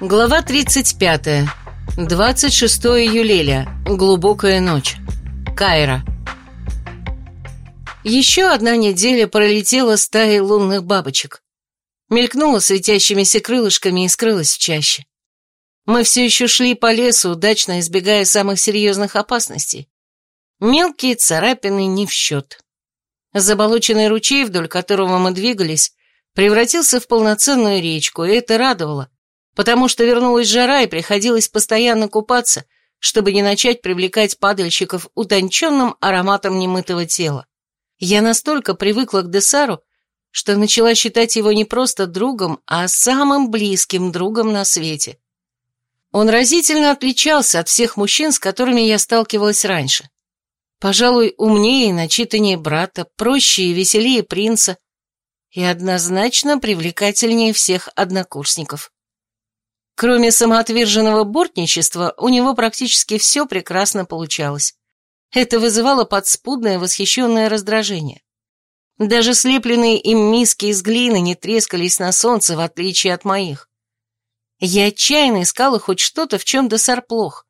Глава 35. 26 июля. Глубокая ночь. Кайра. Еще одна неделя пролетела стаей лунных бабочек. Мелькнула светящимися крылышками и скрылась в чаще. Мы все еще шли по лесу, удачно избегая самых серьезных опасностей. Мелкие царапины не в счет. Заболоченный ручей, вдоль которого мы двигались, превратился в полноценную речку, и это радовало, потому что вернулась жара и приходилось постоянно купаться, чтобы не начать привлекать падальщиков утонченным ароматом немытого тела. Я настолько привыкла к Десару, что начала считать его не просто другом, а самым близким другом на свете. Он разительно отличался от всех мужчин, с которыми я сталкивалась раньше. Пожалуй, умнее и начитаннее брата, проще и веселее принца, и однозначно привлекательнее всех однокурсников. Кроме самоотверженного бортничества, у него практически все прекрасно получалось. Это вызывало подспудное восхищенное раздражение. Даже слепленные им миски из глины не трескались на солнце, в отличие от моих. Я отчаянно искала хоть что-то, в чем Десар плох.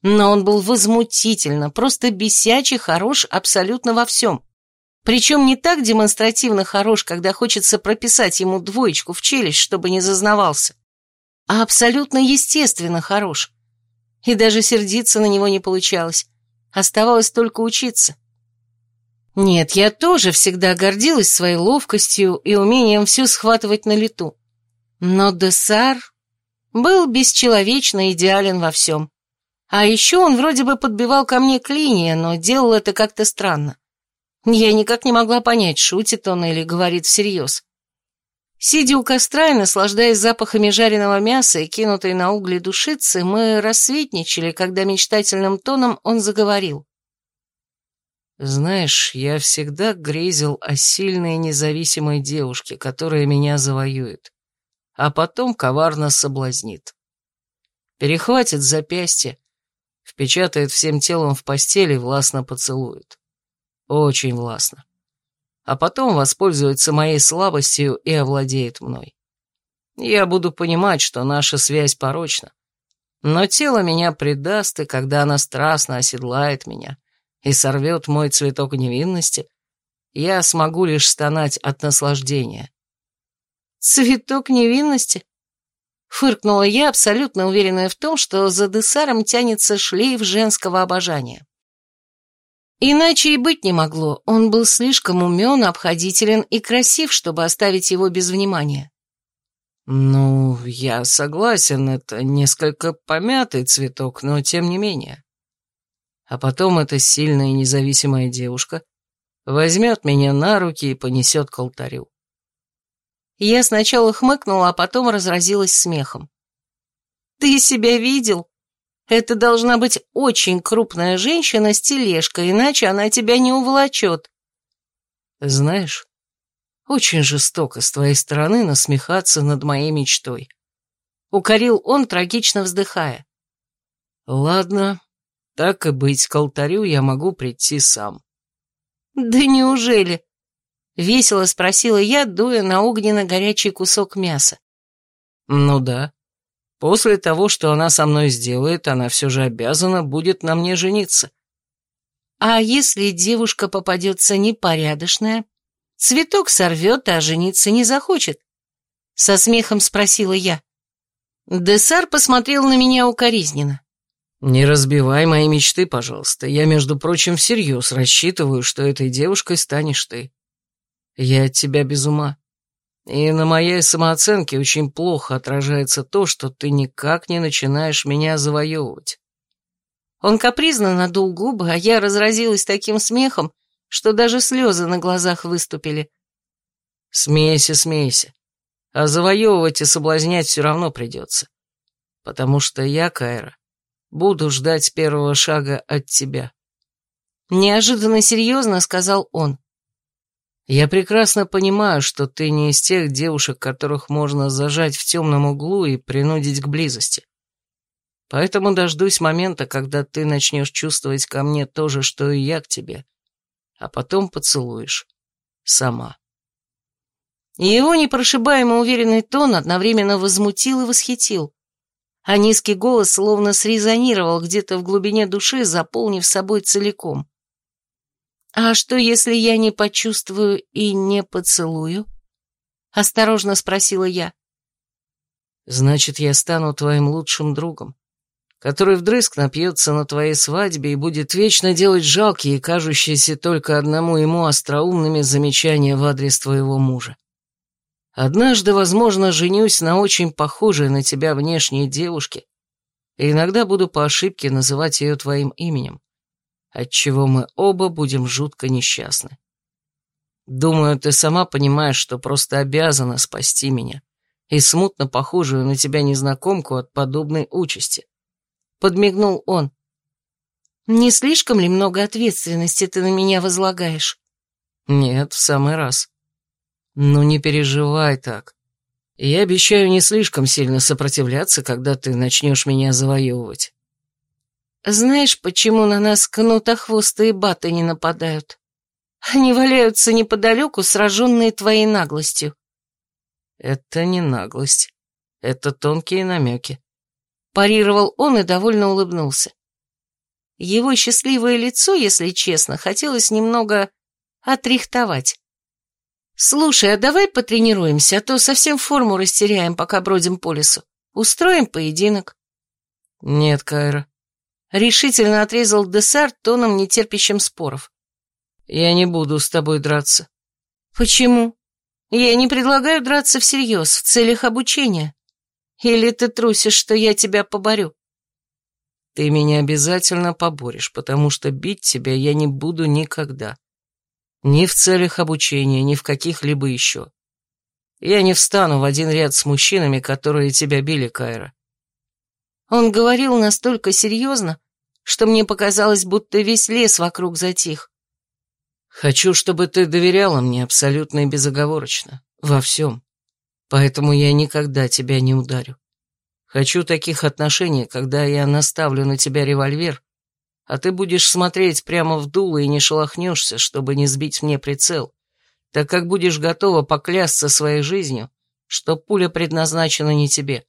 Но он был возмутительно, просто бесячий хорош абсолютно во всем. Причем не так демонстративно хорош, когда хочется прописать ему двоечку в челюсть, чтобы не зазнавался а абсолютно естественно хорош. И даже сердиться на него не получалось. Оставалось только учиться. Нет, я тоже всегда гордилась своей ловкостью и умением все схватывать на лету. Но Десар был бесчеловечно идеален во всем. А еще он вроде бы подбивал ко мне клинья, но делал это как-то странно. Я никак не могла понять, шутит он или говорит всерьез. Сидя у костра и наслаждаясь запахами жареного мяса и кинутой на угли душицы, мы рассветничали, когда мечтательным тоном он заговорил. «Знаешь, я всегда грезил о сильной независимой девушке, которая меня завоюет, а потом коварно соблазнит. Перехватит запястье, впечатает всем телом в постели и властно поцелует. Очень властно а потом воспользуется моей слабостью и овладеет мной. Я буду понимать, что наша связь порочна, но тело меня предаст, и когда она страстно оседлает меня и сорвет мой цветок невинности, я смогу лишь стонать от наслаждения. «Цветок невинности?» Фыркнула я, абсолютно уверенная в том, что за Десаром тянется шлейф женского обожания. Иначе и быть не могло, он был слишком умен, обходителен и красив, чтобы оставить его без внимания. «Ну, я согласен, это несколько помятый цветок, но тем не менее. А потом эта сильная и независимая девушка возьмет меня на руки и понесет к алтарю». Я сначала хмыкнула, а потом разразилась смехом. «Ты себя видел?» Это должна быть очень крупная женщина с тележкой, иначе она тебя не уволочет. Знаешь, очень жестоко с твоей стороны насмехаться над моей мечтой. Укорил он, трагично вздыхая. Ладно, так и быть, к алтарю я могу прийти сам. Да неужели? Весело спросила я, дуя на огненно-горячий кусок мяса. Ну да. После того, что она со мной сделает, она все же обязана будет на мне жениться. А если девушка попадется непорядочная? Цветок сорвет, а жениться не захочет? Со смехом спросила я. Десар посмотрел на меня укоризненно. «Не разбивай мои мечты, пожалуйста. Я, между прочим, всерьез рассчитываю, что этой девушкой станешь ты. Я от тебя без ума. И на моей самооценке очень плохо отражается то, что ты никак не начинаешь меня завоевывать. Он капризно надул губы, а я разразилась таким смехом, что даже слезы на глазах выступили. Смейся, смейся. А завоевывать и соблазнять все равно придется. Потому что я, Кайра, буду ждать первого шага от тебя. Неожиданно серьезно сказал он. Я прекрасно понимаю, что ты не из тех девушек, которых можно зажать в темном углу и принудить к близости. Поэтому дождусь момента, когда ты начнешь чувствовать ко мне то же, что и я к тебе, а потом поцелуешь. Сама. Его непрошибаемо уверенный тон одновременно возмутил и восхитил. а низкий голос словно срезонировал где-то в глубине души, заполнив собой целиком. «А что, если я не почувствую и не поцелую?» — осторожно спросила я. «Значит, я стану твоим лучшим другом, который вдрызг напьется на твоей свадьбе и будет вечно делать жалкие кажущиеся только одному ему остроумными замечания в адрес твоего мужа. Однажды, возможно, женюсь на очень похожей на тебя внешней девушке, и иногда буду по ошибке называть ее твоим именем, отчего мы оба будем жутко несчастны. Думаю, ты сама понимаешь, что просто обязана спасти меня и смутно похожую на тебя незнакомку от подобной участи. Подмигнул он. Не слишком ли много ответственности ты на меня возлагаешь? Нет, в самый раз. «Ну не переживай так. Я обещаю не слишком сильно сопротивляться, когда ты начнешь меня завоевывать». «Знаешь, почему на нас кнутохвостые баты не нападают? Они валяются неподалеку, сраженные твоей наглостью». «Это не наглость. Это тонкие намеки», — парировал он и довольно улыбнулся. Его счастливое лицо, если честно, хотелось немного отрихтовать. «Слушай, а давай потренируемся, а то совсем форму растеряем, пока бродим по лесу. Устроим поединок». «Нет, Кайра». Решительно отрезал Десарт тоном, нетерпящим споров. «Я не буду с тобой драться». «Почему? Я не предлагаю драться всерьез, в целях обучения. Или ты трусишь, что я тебя поборю?» «Ты меня обязательно поборешь, потому что бить тебя я не буду никогда». Ни в целях обучения, ни в каких-либо еще. Я не встану в один ряд с мужчинами, которые тебя били, Кайра. Он говорил настолько серьезно, что мне показалось, будто весь лес вокруг затих. Хочу, чтобы ты доверяла мне абсолютно и безоговорочно, во всем. Поэтому я никогда тебя не ударю. Хочу таких отношений, когда я наставлю на тебя револьвер а ты будешь смотреть прямо в дуло и не шелохнешься, чтобы не сбить мне прицел, так как будешь готова поклясться своей жизнью, что пуля предназначена не тебе.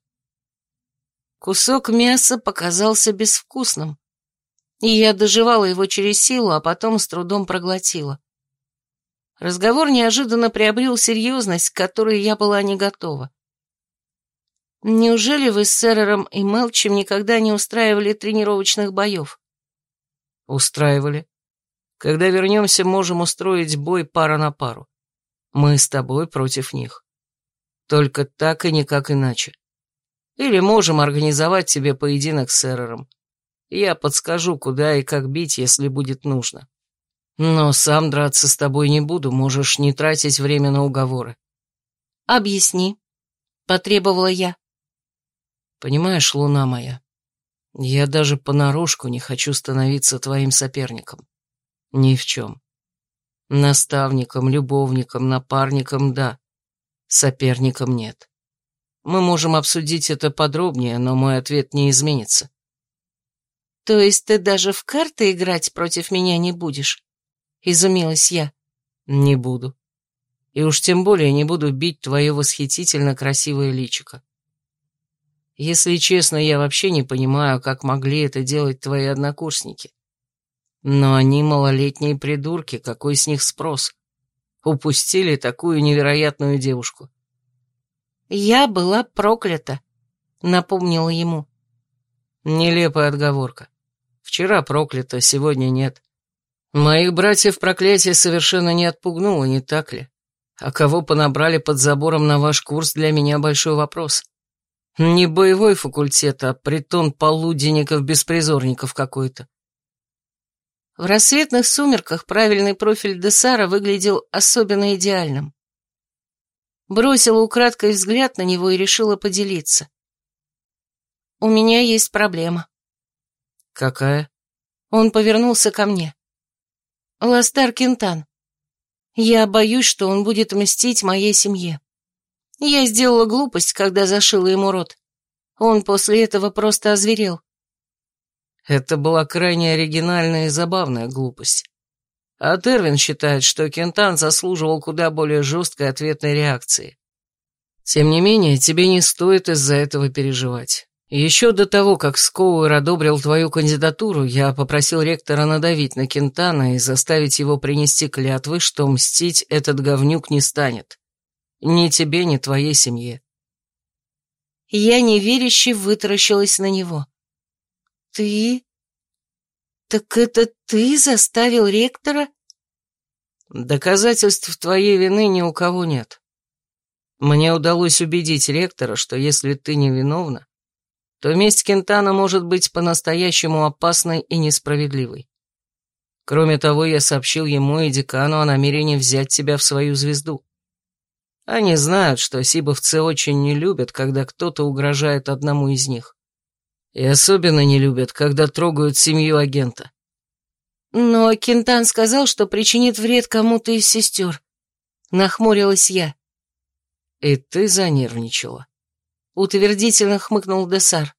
Кусок мяса показался безвкусным, и я доживала его через силу, а потом с трудом проглотила. Разговор неожиданно приобрел серьезность, к которой я была не готова. Неужели вы с Сэрером и Мелчем никогда не устраивали тренировочных боев? Устраивали. Когда вернемся, можем устроить бой пара на пару. Мы с тобой против них. Только так и никак иначе. Или можем организовать тебе поединок с Эрором. Я подскажу, куда и как бить, если будет нужно. Но сам драться с тобой не буду, можешь не тратить время на уговоры. Объясни, потребовала я. Понимаешь, луна моя, я даже понарошку не хочу становиться твоим соперником. Ни в чем. Наставником, любовником, напарником — да. Соперником — нет. Мы можем обсудить это подробнее, но мой ответ не изменится. То есть ты даже в карты играть против меня не будешь? Изумилась я. Не буду. И уж тем более не буду бить твое восхитительно красивое личико. Если честно, я вообще не понимаю, как могли это делать твои однокурсники. Но они малолетние придурки, какой с них спрос? Упустили такую невероятную девушку. Я была проклята, напомнила ему. Нелепая отговорка. Вчера проклята, сегодня нет. Моих братьев проклятие совершенно не отпугнуло, не так ли? А кого понабрали под забором на ваш курс, для меня большой вопрос. Не боевой факультет, а притон полуденников-беспризорников какой-то. В рассветных сумерках правильный профиль Десара выглядел особенно идеальным. Бросила украдкой взгляд на него и решила поделиться. «У меня есть проблема». «Какая?» Он повернулся ко мне. «Ластар Кентан. Я боюсь, что он будет мстить моей семье. Я сделала глупость, когда зашила ему рот. Он после этого просто озверел. Это была крайне оригинальная и забавная глупость. А Тервин считает, что Кентан заслуживал куда более жесткой ответной реакции. Тем не менее, тебе не стоит из-за этого переживать. Еще до того, как Скоуэр одобрил твою кандидатуру, я попросил ректора надавить на Кентана и заставить его принести клятвы, что мстить этот говнюк не станет. Ни тебе, ни твоей семье. Я неверяще вытаращилась на него. «Ты? Так это ты заставил ректора?» «Доказательств твоей вины ни у кого нет. Мне удалось убедить ректора, что если ты невиновна, то месть Кентана может быть по-настоящему опасной и несправедливой. Кроме того, я сообщил ему и декану о намерении взять тебя в свою звезду. Они знают, что сибовцы очень не любят, когда кто-то угрожает одному из них. И особенно не любят, когда трогают семью агента. Но Кентан сказал, что причинит вред кому-то из сестер. Нахмурилась я. И ты занервничала. Утвердительно хмыкнул Десар.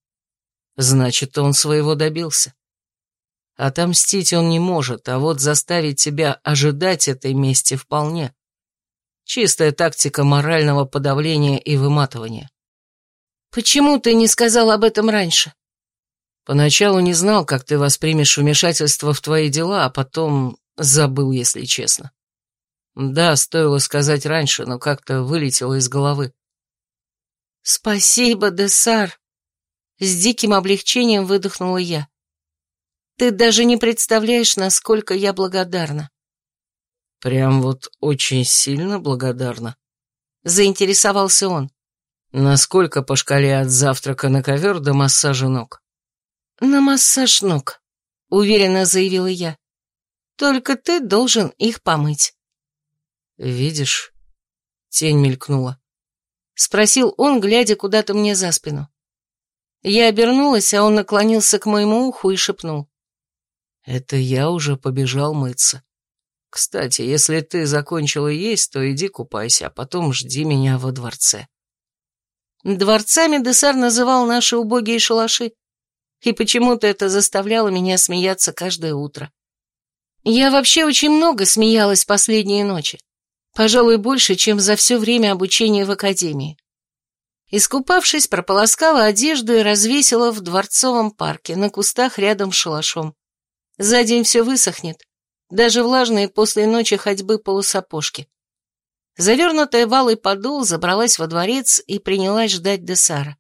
Значит, он своего добился. Отомстить он не может, а вот заставить тебя ожидать этой мести вполне. Чистая тактика морального подавления и выматывания. «Почему ты не сказал об этом раньше?» «Поначалу не знал, как ты воспримешь вмешательство в твои дела, а потом забыл, если честно. Да, стоило сказать раньше, но как-то вылетело из головы». «Спасибо, Десар!» С диким облегчением выдохнула я. «Ты даже не представляешь, насколько я благодарна». «Прям вот очень сильно благодарна», — заинтересовался он. «Насколько по шкале от завтрака на ковер до массажа ног?» «На массаж ног», — уверенно заявила я. «Только ты должен их помыть». «Видишь?» — тень мелькнула. Спросил он, глядя куда-то мне за спину. Я обернулась, а он наклонился к моему уху и шепнул. «Это я уже побежал мыться». Кстати, если ты закончила есть, то иди купайся, а потом жди меня во дворце. Дворцами Десар называл наши убогие шалаши, и почему-то это заставляло меня смеяться каждое утро. Я вообще очень много смеялась последние ночи, пожалуй, больше, чем за все время обучения в академии. Искупавшись, прополоскала одежду и развесила в дворцовом парке на кустах рядом с шалашом. За день все высохнет, даже влажные после ночи ходьбы полусапожки. Завернутая валой подол забралась во дворец и принялась ждать Десара.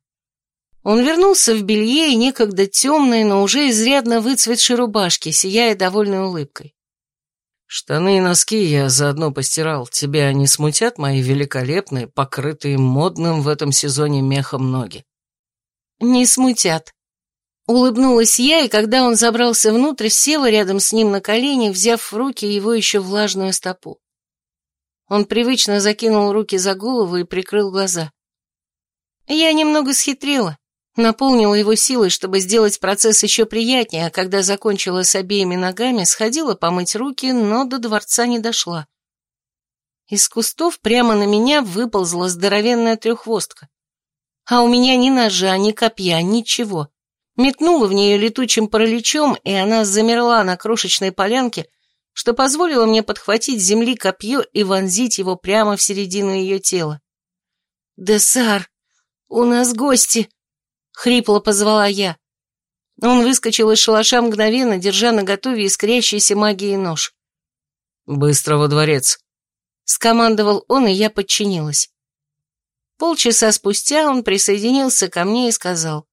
Он вернулся в белье и некогда темной, но уже изрядно выцветшей рубашке, сияя довольной улыбкой. «Штаны и носки я заодно постирал. Тебя не смутят мои великолепные, покрытые модным в этом сезоне мехом ноги?» «Не смутят», Улыбнулась я, и когда он забрался внутрь, села рядом с ним на колени, взяв в руки его еще влажную стопу. Он привычно закинул руки за голову и прикрыл глаза. Я немного схитрила, наполнила его силой, чтобы сделать процесс еще приятнее, а когда закончила с обеими ногами, сходила помыть руки, но до дворца не дошла. Из кустов прямо на меня выползла здоровенная треххвостка. А у меня ни ножа, ни копья, ничего метнула в нее летучим параличом, и она замерла на крошечной полянке, что позволило мне подхватить земли копье и вонзить его прямо в середину ее тела. «Десар, у нас гости!» — хрипло позвала я. Он выскочил из шалаша мгновенно, держа на готове искрящийся магией нож. «Быстро во дворец!» — скомандовал он, и я подчинилась. Полчаса спустя он присоединился ко мне и сказал.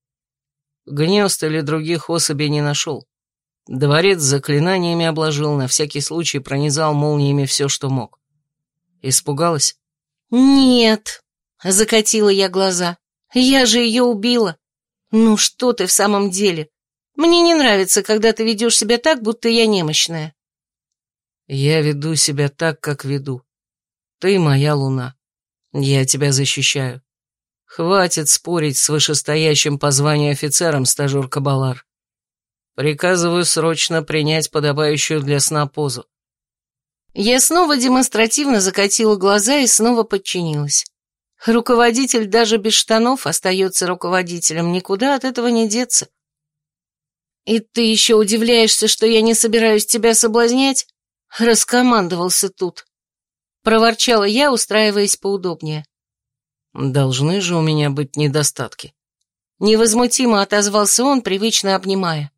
Гнезд или других особей не нашел. Дворец заклинаниями обложил, на всякий случай пронизал молниями все, что мог. Испугалась? «Нет», — закатила я глаза, — «я же ее убила. Ну что ты в самом деле? Мне не нравится, когда ты ведешь себя так, будто я немощная». «Я веду себя так, как веду. Ты моя луна. Я тебя защищаю. Хватит спорить с вышестоящим по званию офицером, стажер Кабалар. Приказываю срочно принять подобающую для сна позу. Я снова демонстративно закатила глаза и снова подчинилась. Руководитель даже без штанов остается руководителем, никуда от этого не деться. «И ты еще удивляешься, что я не собираюсь тебя соблазнять?» Раскомандовался тут. Проворчала я, устраиваясь поудобнее. Должны же у меня быть недостатки. Невозмутимо отозвался он, привычно обнимая.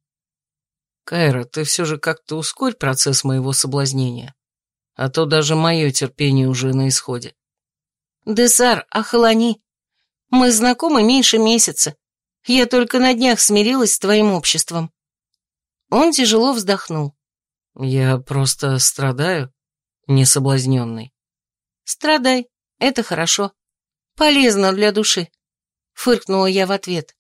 Кайра, ты все же как-то ускорь процесс моего соблазнения, а то даже мое терпение уже на исходе. Десар, охолони. Мы знакомы меньше месяца. Я только на днях смирилась с твоим обществом. Он тяжело вздохнул. Я просто страдаю, несоблазненный. Страдай, это хорошо. Полезно для души. Фыркнула я в ответ.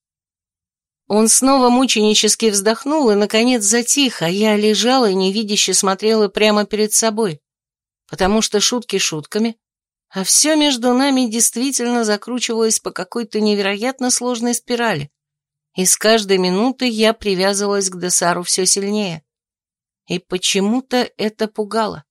Он снова мученически вздохнул и, наконец, затих, а я лежала и невидяще смотрела прямо перед собой, потому что шутки шутками, а все между нами действительно закручивалось по какой-то невероятно сложной спирали, и с каждой минуты я привязывалась к Десару все сильнее. И почему-то это пугало.